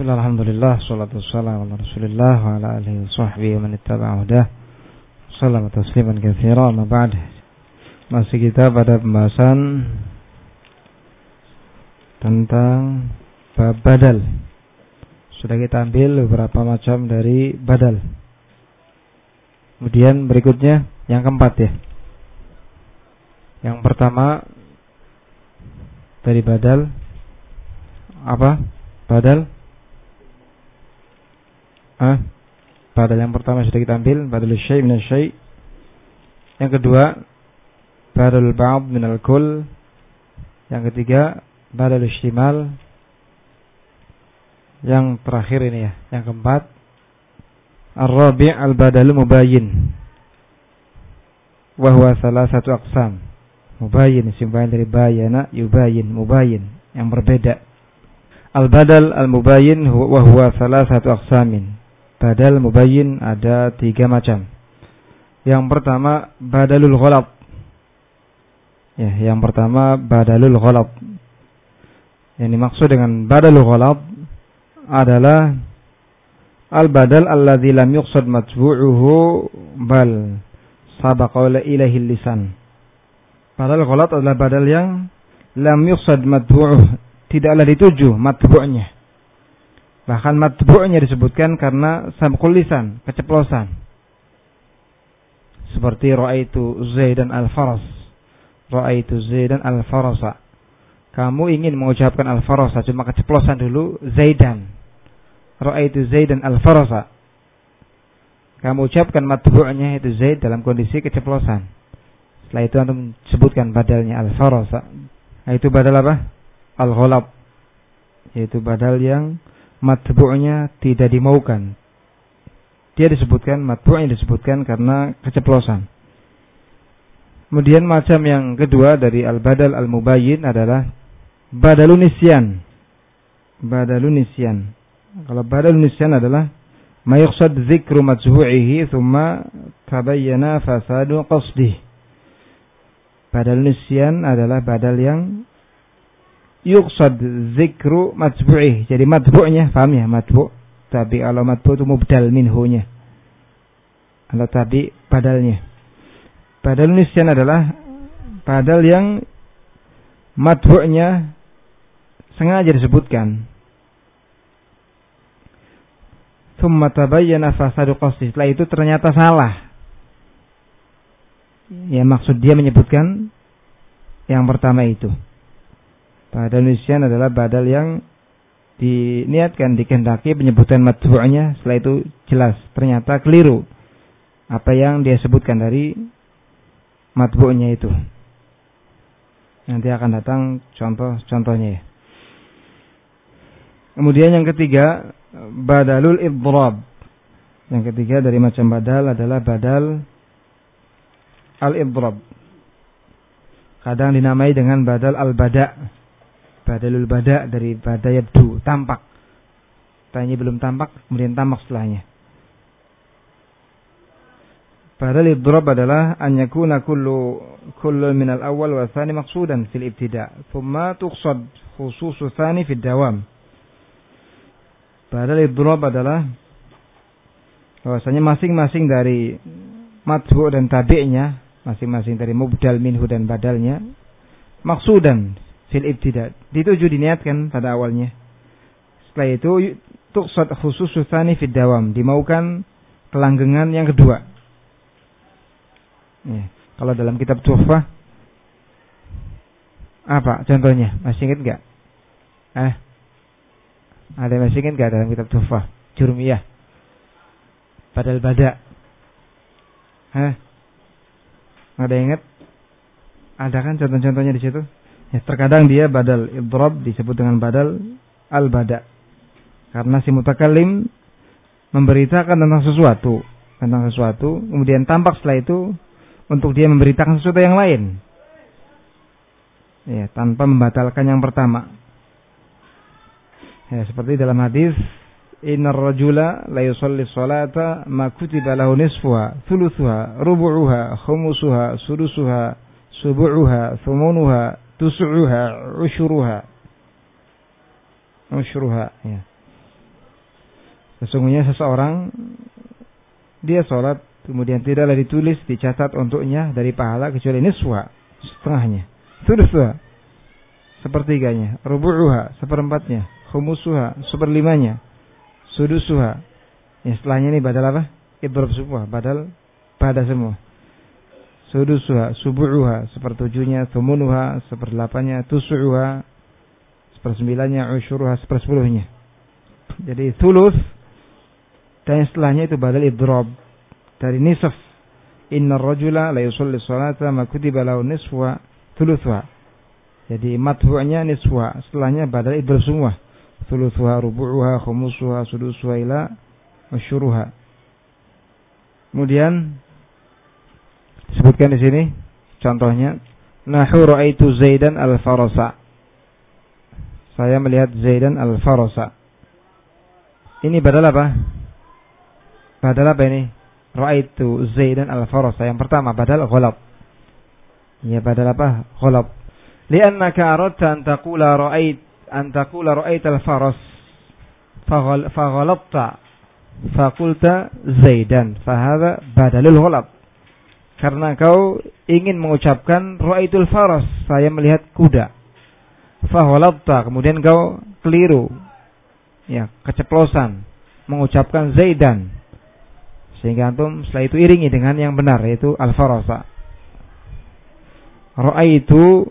Bismillah, Alhamdulillah, salatu wassalamu ala rasulillah wa ala alihi wa sahbihi wa man ittaba'a hudah. Salam tasliman kathira, amma ba'd. Masih kita pada pembahasan Tentang bab badal. Sudah kita ambil beberapa macam dari badal. Kemudian berikutnya yang keempat ya. Yang pertama Dari badal Apa? Badal Ah, badal yang pertama sudah kita ambil, badal syai' min syai'. Yang kedua, badal ba'd min al-kull. Yang ketiga, badal istimal. Yang terakhir ini ya, yang keempat, ar-rabi' al-badal mubayyin. Wa huwa salah satu aqsam. Mubayyin, simpan dari bayana, yubayyin, mubayyin, yang berbeda. Al-badal al-mubayyin wa huwa salah satu aqsamin Badal mubayyin ada tiga macam. Yang pertama badalul ghalab. Ya, yang pertama badalul ghalab. Yang dimaksud dengan badalul ghalab adalah al-badal alladzi lam yuqsad matbu'uhu bal sabaqa ilaihi lisan. Badal ghalab adalah badal yang lam yuqsad matbu'uh, tidaklah dituju matbu'nya Bahkan matbu'nya disebutkan karena sabqul lisan, keceplosan. Seperti ra'aitu Zaidan al-Faras. Ra'aitu Zaidan al-Farasa. Kamu ingin mengucapkan al-Farasa cuma keceplosan dulu Zaidan. Ra'aitu Zaidan al-Farasa. Kamu ucapkan matbu'nya itu Zaid dalam kondisi keceplosan. Setelah itu antum sebutkan badalnya al-Farasa. Nah, itu badal apa? Al-Ghalab. Yaitu badal yang matbu'nya tidak dimaukan. Dia disebutkan matbu'nya disebutkan karena keceplosan. Kemudian macam yang kedua dari al-badal al-mubayyin adalah badalun nisyan. Badalun nisyan. Kalau badalun nisyan adalah ma yuqsad dzikru majhu'ihi thumma tabayyana fasadu qasdih. Badal nisyan adalah badal yang yuqsad zikru matbu'ih. Jadi matbu'nya, paham ya? Matbu'. Tapi kalau matbu' itu mubdal minhunya. Kalau tapi padalnya. Padal nisyan adalah padal yang matbu'nya sengaja disebutkan. Thumma tabayyana fasadu qasdi. Setelah itu ternyata salah. Ya maksud dia menyebutkan yang pertama itu. Badal nisyan adalah badal yang diniatkan dikehendaki penyebutan matbu'nya setelah itu jelas ternyata keliru apa yang dia sebutkan dari matbu'nya itu. Nanti akan datang contoh-contohnya ya. Kemudian yang ketiga badalul idrab. Yang ketiga dari macam badal adalah badal al-idrab. Kadang dinamai dengan badal al-bada' badalul bada dari bada yabdu. Tampak. Tanya belum tampak kemudian tampak setelahnya. Badal idrab adalah an yakuna kullu kullu min al-awwal wa tsani maqsudan fil ibtida. Thumma tuqsad khusus tsani fid dawam. Badal idrab adalah bahwasanya masing-masing dari matbu dan tabi'nya masing-masing dari mubdal minhu dan badalnya maksudan fil ibtida. Dituju diniatkan pada awalnya. Setelah itu tuqsad khusus susani fid dawam. Dimaukan kelanggengan yang kedua. Ya. Kalau dalam kitab Tuhfah apa contohnya? Masih ingat enggak? Eh? Ada yang masih ingat enggak dalam kitab Tuhfah? Jurmiyah. Padahal bada. Eh? Ada yang ingat? Ada kan contoh-contohnya di situ? Ya, terkadang dia badal idrob disebut dengan badal al-bada. Karena si mutakallim memberitakan tentang sesuatu, tentang sesuatu, kemudian tampak setelah itu untuk dia memberitakan sesuatu yang lain. Ya, tanpa membatalkan yang pertama. Ya, seperti dalam hadis Innar rajula la yusalli salata ma kutiba lahu nisfuha, thuluthuha, rubu'uha, khumusuha, sudusuha, subu'uha, thumunuha, tusu'uha usyuruha usyuruha ya. Sesungguhnya seseorang dia sholat kemudian tidaklah ditulis dicatat untuknya dari pahala kecuali niswa setengahnya. Sudah sepertiganya. Rubu'uha seperempatnya. Khumusuha seperlimanya. Sudusuha. Yang setelahnya ini badal apa? Idrob semua badal pada semua sudusuha subu'uha sepertujuhnya tumunuha seperdelapannya tusu'uha sepersembilannya usyuruha sepersepuluhnya jadi tulus dan setelahnya itu badal idrob dari nisaf. Inna rajula la yusalli salata ma kutiba lahu niswa thuluthwa. Jadi matbu'nya niswa, setelahnya badal idrob semua. Thuluthwa, rubu'uha, khumusuha, sudusuha ila masyuruha. Kemudian sebutkan di sini contohnya nahu ra'aitu Zaidan al-Farasa. Saya melihat Zaidan al-Farasa. Ini badal apa? Badal apa ini? Ra'aitu Zaidan al-Farasa. Yang pertama badal ghalab. Ya badal apa? Ghalab. Liannaka aradta an taqula ra'ait an taqula ra'ait al-faras. Faghalabta. Fakulta Zaidan. Fahada badalul ghalab. Karena kau ingin mengucapkan ra'aitul faras. Saya melihat kuda. Faghalabta. Kemudian kau keliru. Ya, keceplosan mengucapkan Zaidan sehingga antum setelah itu iringi dengan yang benar yaitu al-farasa. itu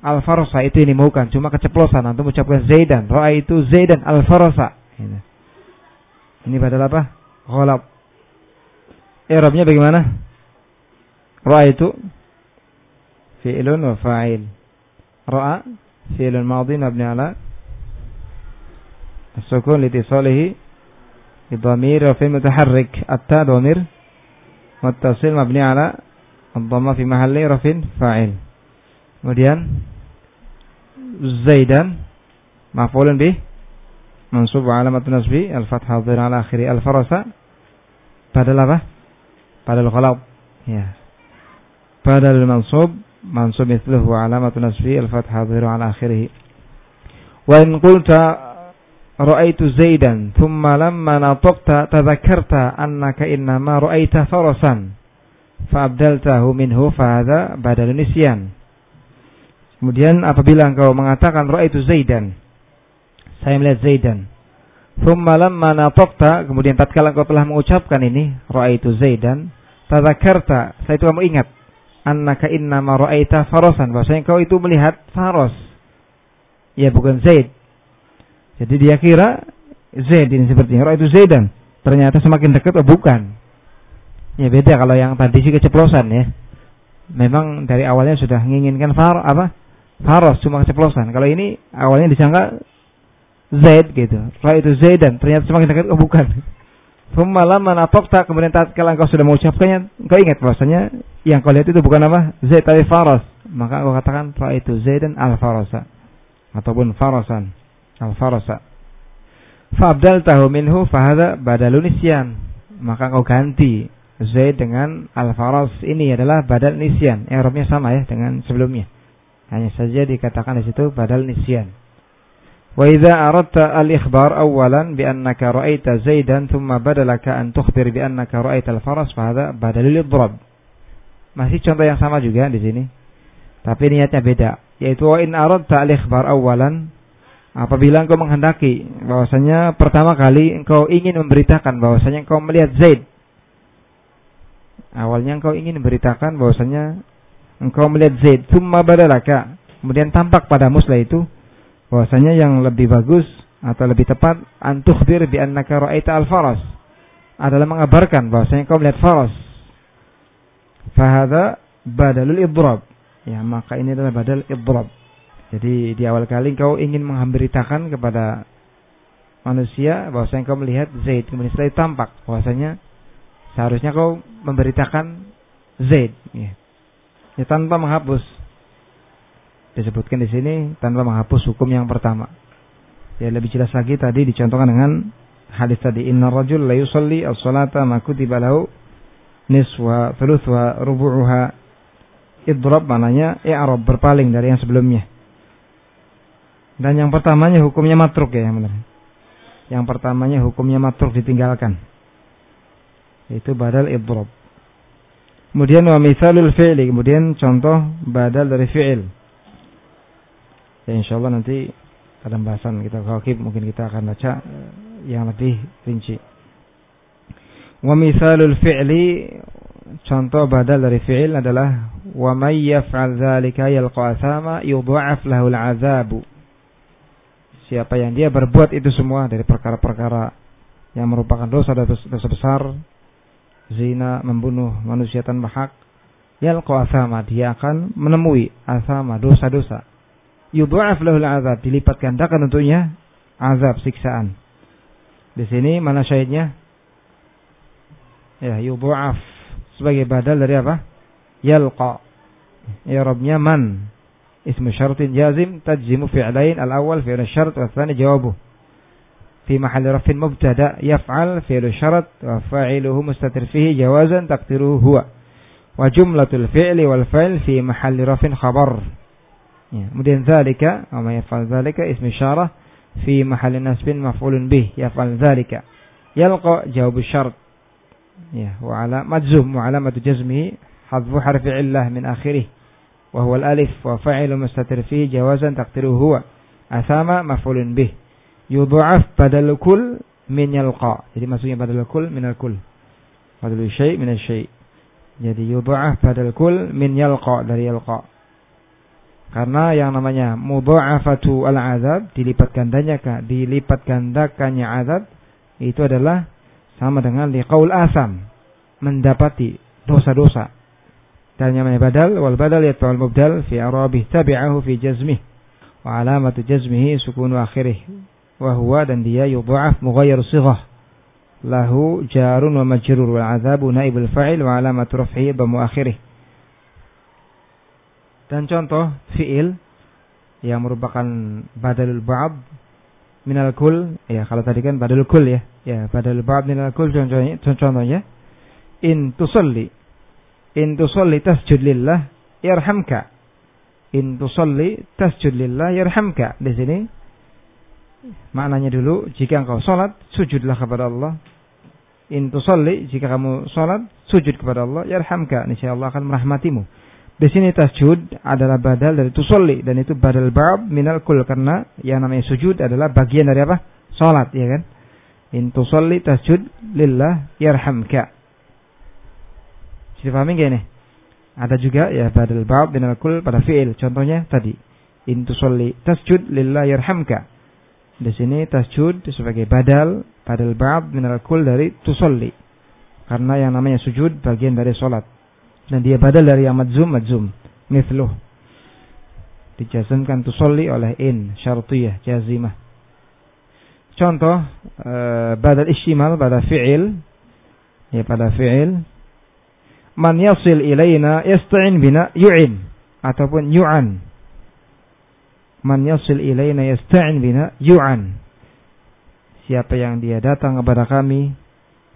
al-farasa itu ini bukan cuma keceplosan antum ucapkan Zaidan. itu Zaidan al-farasa. Ini padahal apa? Ghalab. I'rabnya bagaimana? رأيت فعل وفاعل رأى فعل ماضي مبني على السكون لاتصاله بضمير وفي متحرك التاء ضمير متصل مبني على الضمة في محل رفع فاعل kemudian زيدا مفعول به منصوب علامة نصب الفتحة الظاهرة على آخر الفرس بدل apa? بدل khalaq. Ya, padahal mansub mansub mithluhu wa alamat nasbi al-fathah dhir ala akhirih. Wa in qulta ra'aitu Zaidan thumma lamma nataqta tadhakkarta annaka innama ra'aita farasan fa'abdaltahu minhu fahadha badal nisyan. Kemudian apabila engkau mengatakan ra'aitu Zaidan saya melihat Zaidan thumma lamma nataqta kemudian tatkala engkau telah mengucapkan ini ra'aitu Zaidan tadhakkarta saya itu kamu ingat annaka innama ra'aita farasan bahwasanya engkau itu melihat faros ya bukan Zaid jadi dia kira Zaid ini sepertinya. Roh itu Zaidan. Ternyata semakin dekat oh bukan. Ya beda kalau yang tadi sih keceplosan ya. Memang dari awalnya sudah menginginkan far apa? Faros cuma keceplosan. Kalau ini awalnya disangka Zaid gitu. Roh itu Zaidan. Ternyata semakin dekat oh bukan. Semalam mana tak kemudian kalau engkau sudah mengucapkannya, engkau ingat bahwasanya yang kau lihat itu bukan apa? Zaid tapi Faros. Maka engkau katakan itu Zaidan al-Farosa ataupun Farosan al-farasa. Fabdal tahu minhu fahada badalun isyan. Maka kau ganti Zaid dengan al-faras ini adalah badal nisyan. Eropnya sama ya dengan sebelumnya. Hanya saja dikatakan di situ badal nisyan. Wa idza aradta al-ikhbar awalan bi annaka ra'aita Zaidan thumma badalaka an tukhbir bi annaka ra'aita al-faras fahada badalul idrab. Masih contoh yang sama juga di sini. Tapi niatnya beda. Yaitu wa in aradta al-ikhbar awalan Apabila engkau menghendaki bahwasanya pertama kali engkau ingin memberitakan bahwasanya engkau melihat Zaid. Awalnya engkau ingin memberitakan bahwasanya engkau melihat Zaid, thumma badalaka. Kemudian tampak pada musla itu bahwasanya yang lebih bagus atau lebih tepat antukhbir bi annaka ra'aita al-faras adalah mengabarkan bahwasanya engkau melihat faras. Fahada badalul idrab. Ya, maka ini adalah badal idrab. Jadi di awal kali kau ingin memberitakan kepada manusia bahwasanya kau melihat Zaid. Kemudian setelah itu tampak bahwasanya seharusnya kau memberitakan Zaid. Ya. ya tanpa menghapus. Disebutkan di sini tanpa menghapus hukum yang pertama. Ya lebih jelas lagi tadi dicontohkan dengan hadis tadi inna rajul la yusalli as-salata ma kutiba lahu niswa thuluthwa rubu'uha idrab mananya i'rab berpaling dari yang sebelumnya dan yang pertamanya hukumnya matruk ya yang benar. Yang pertamanya hukumnya matruk ditinggalkan. Itu badal idrob. Kemudian wa misalul fi'li, kemudian contoh badal dari fi'il. Ya insyaallah nanti pada pembahasan kita kawakib mungkin kita akan baca eh, yang lebih rinci. Wa misalul fi'li contoh badal dari fi'il adalah wa may yaf'al dzalika yalqa asama yudha'af lahu al'azabu. Siapa yang dia berbuat itu semua dari perkara-perkara yang merupakan dosa dosa besar, zina, membunuh manusia tanpa hak, yalqa asama, dia akan menemui asama dosa-dosa. Yudha'af lahu al'azab, dilipat gandakan untuknya azab siksaan. Di sini mana syahidnya? Ya, yudha'af sebagai badal dari apa? Yalqa. Ya Rabbnya man. اسم شرط جازم تجزم فعلين الأول فعل الشرط والثاني جوابه في محل رفع مبتدا يفعل فعل الشرط وفاعله مستتر فيه جوازا تقديره هو وجملة الفعل والفعل في محل رفع خبر kemudian ذلك وما يفعل ذلك اسم إشارة في محل نسب مفعول به يفعل ذلك يلقى جواب الشرط ya wa ala majzum wa alamatu jazmi hadfu harfi illah min akhirih. Wa huwa alif wa fa'ilu mustatir fihi jawazan taqdiru huwa. Asama maf'ulun bih. Yudha'af badal kul min yalqa jadi maksudnya badal kul min al-kul badal syai' min al syai. Jadi yudha'af badal kul min yalqa dari yalqa karena yang namanya mudha'afatu al-azab dilipat gandanya dilipat gandakannya azab itu adalah sama dengan liqaul asam. Mendapati dosa-dosa. Dan yang namanya badal wal badal yatba'ul mubdal fi arabih tabi'ahu fi jazmih. Wa alamatu jazmihi sukunu akhirih. Wa huwa dan dia yudha'af mughayyir sighah. Lahu jarun wa majrur wal azabu naibul fa'il wa alamatu raf'ihi dhammu akhirih dan contoh fi'il yang merupakan badalul ba'd minal kul ya kalau tadi kan badalul kul ya ya badalul ba'd minal kul contohnya contohnya in tusalli In tusalli tasjud lillah yarhamka. In tusalli tasjud lillah yarhamka. Di sini maknanya dulu jika engkau salat sujudlah kepada Allah. In tusalli jika kamu salat sujud kepada Allah yarhamka. Insyaallah akan merahmatimu. Di sini tasjud adalah badal dari tusolli dan itu badal bab minal kul karena yang namanya sujud adalah bagian dari apa? Salat, ya kan? In tusolli tasjud lillah yarhamka. Difahami gak ini? Ada juga ya badal ba'd bin al-kul pada fi'il. Contohnya tadi. In tusalli tasjud lillah yarhamka. Di sini tasjud sebagai badal badal ba'd min al-kul dari tusalli. Karena yang namanya sujud bagian dari solat. Dan dia badal dari yang madzum madzum. Mithluh. Dijazmkan tusalli oleh in syartiyah jazimah. Contoh uh, badal istimal pada fi'il ya pada fi'il man yasil ilaina yasta'in bina yu'in ataupun yu'an. Man yasil ilaina yasta'in bina yu'an. Siapa yang dia datang kepada kami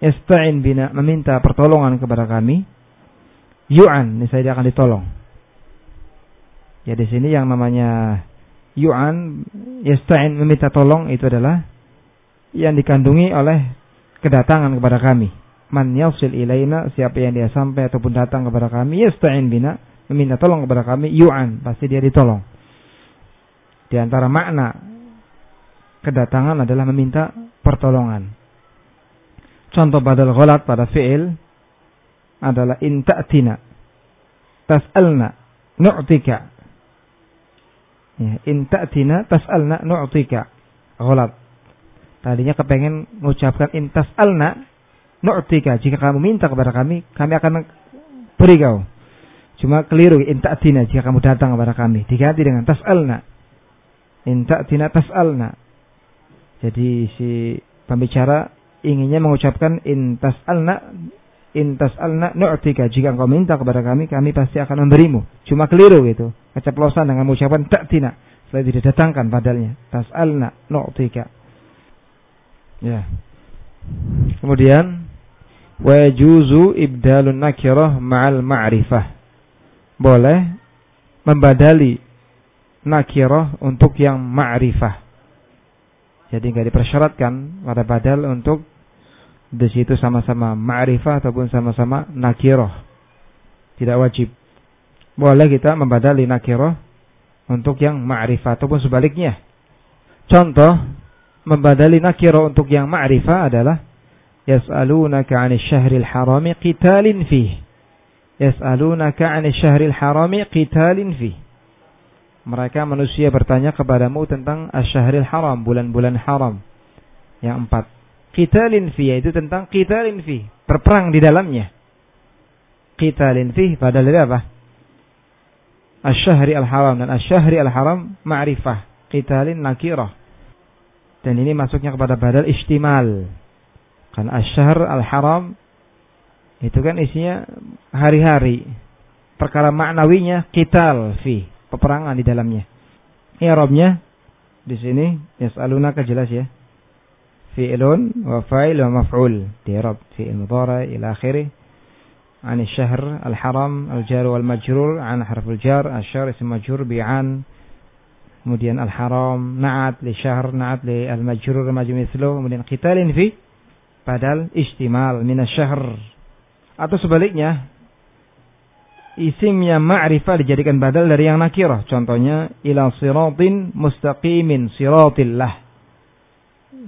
yasta'in bina meminta pertolongan kepada kami yu'an, niscaya dia akan ditolong. Ya di sini yang namanya yu'an yasta'in meminta tolong itu adalah yang dikandungi oleh kedatangan kepada kami. Man yasil ilaina siapa yang dia sampai ataupun datang kepada kami yasta'in bina meminta tolong kepada kami yu'an pasti dia ditolong. Di antara makna kedatangan adalah meminta pertolongan. Contoh badal ghalat pada fi'il adalah in ta'tina. Tas'alna nu'tika. Ya, in ta'tina tas'alna nu'tika. Ghalat. Tadinya kepengen mengucapkan in tas'alna nu'tika. Jika kamu minta kepada kami kami akan beri kau. Cuma keliru inta'tina jika kamu datang kepada kami. Diganti dengan tas'alna. Inta'tina tas'alna. Jadi si pembicara inginnya mengucapkan in tas'alna in tas'alna nu'tika. Jika engkau minta kepada kami kami pasti akan memberimu. Cuma keliru gitu. Keceplosan dengan mengucapkan ta'tina setelah tidak datangkan padanya. Tas'alna nu'tika. Ya. Kemudian wa yajuzu ibdalun nakirah ma'al ma'rifah. Boleh membadali nakirah untuk yang ma'rifah. Jadi nggak dipersyaratkan pada badal untuk di situ sama-sama ma'rifah ataupun sama-sama nakiroh. Tidak wajib. Boleh kita membadali nakiroh untuk yang ma'rifah ataupun sebaliknya. Contoh, membadali nakiroh untuk yang ma'rifah adalah yas'alunaka 'anil syahril harami qitalin fih. Yas'alunaka 'anil syahril harami qitalin fih. Mereka manusia bertanya kepadamu tentang asyahril haram, bulan-bulan haram. Yang empat. Qitalin fi yaitu tentang qitalin fi, berperang di dalamnya. Qitalin fi padahal dari apa? Asyahri al-haram dan asyahri al-haram ma'rifah. Qitalin nakirah. Dan ini masuknya kepada badal istimal. Kan asyahr al-haram itu kan isinya hari-hari. Perkara maknawinya qital fi peperangan di dalamnya. I'rabnya di sini yas'alunaka jelas ya Fi'lun wa fa'il wa maf'ul. Di i'rab fi'il mudhari ila akhirih. عن الشهر الحرام الجار والمجرور عن حرف الجار الشهر اسم مجرور بعن kemudian al-haram na'at li syahr na'at li al-majrur maju mithlu kemudian qitalin fi padal istimal min syahr atau sebaliknya isimnya ma'rifah dijadikan badal dari yang nakirah. Contohnya ila siratin mustaqimin siratillah.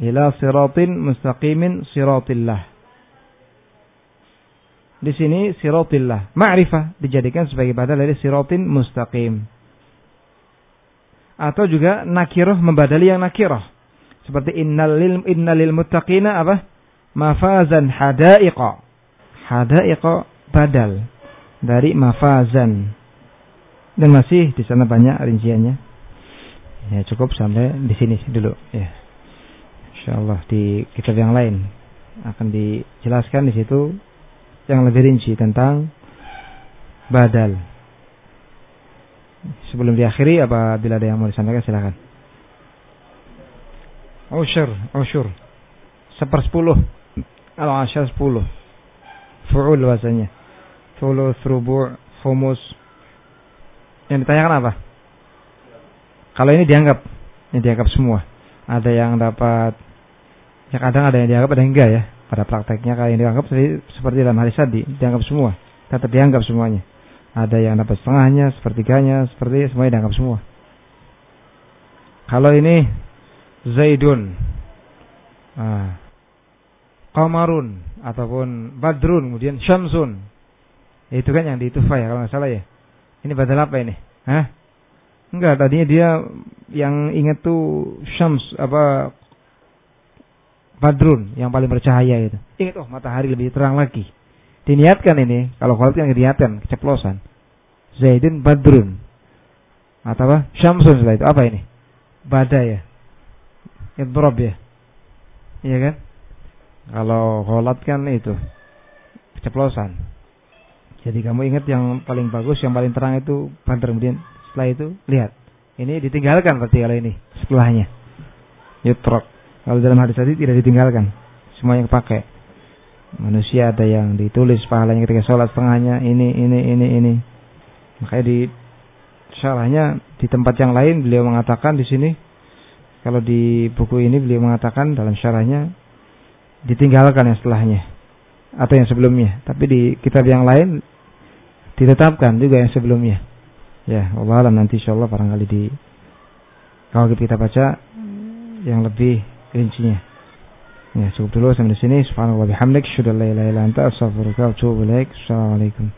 Ila siratin mustaqimin siratillah. Di sini siratillah. Ma'rifah dijadikan sebagai badal dari siratin mustaqim. Atau juga nakirah membadali yang nakirah. Seperti innal lil, innal lil muttaqina apa? Mafazan hadaiqa. Hadaiqa badal dari mafazan. Dan masih di sana banyak rinciannya. Ya cukup sampai di sini dulu ya. Insyaallah di kitab yang lain akan dijelaskan di situ yang lebih rinci tentang badal. Sebelum diakhiri apabila ada yang mau disampaikan silakan. Ushur, ushur. Sepersepuluh. Kalau asyar sepuluh. Fu'ul bahasanya thuluth, rubu', humus. Yang ditanyakan apa? Kalau ini dianggap, ini dianggap semua. Ada yang dapat, ya kadang ada yang dianggap, ada yang enggak ya. Pada prakteknya kalau yang dianggap seperti dalam hadis tadi, dianggap semua. Tetap dianggap semuanya. Ada yang dapat setengahnya, sepertiganya, seperti semuanya dianggap semua. Kalau ini Zaidun, ah, Qamarun ataupun Badrun, kemudian Syamsun, itu kan yang di Tufa ya kalau nggak salah ya. Ini badal apa ini? Hah? Enggak, tadinya dia yang ingat tuh Syams apa Badrun yang paling bercahaya itu. Ingat oh matahari lebih terang lagi. Diniatkan ini, kalau kholid yang diniatkan, keceplosan. Zaidin Badrun. Atau apa? Syamsun setelah itu. Apa ini? Badai ya. Idrob ya. Iya kan? Kalau kholat kan itu. Keceplosan. Jadi kamu ingat yang paling bagus, yang paling terang itu Badr. Kemudian setelah itu lihat. Ini ditinggalkan berarti kalau ini setelahnya. Yutrok. Kalau dalam hadis tadi tidak ditinggalkan. Semuanya pakai. Manusia ada yang ditulis pahalanya ketika sholat setengahnya ini ini ini ini. Makanya di syarahnya di tempat yang lain beliau mengatakan di sini kalau di buku ini beliau mengatakan dalam syarahnya ditinggalkan yang setelahnya atau yang sebelumnya. Tapi di kitab yang lain ditetapkan juga yang sebelumnya. Ya, Allah alam nanti insyaallah barangkali di kalau kita baca yang lebih rincinya. Ya, cukup dulu sampai di sini. Subhanallah bihamdik, syukur la ilaha illa anta, astaghfiruka wa atubu ilaik. Assalamualaikum.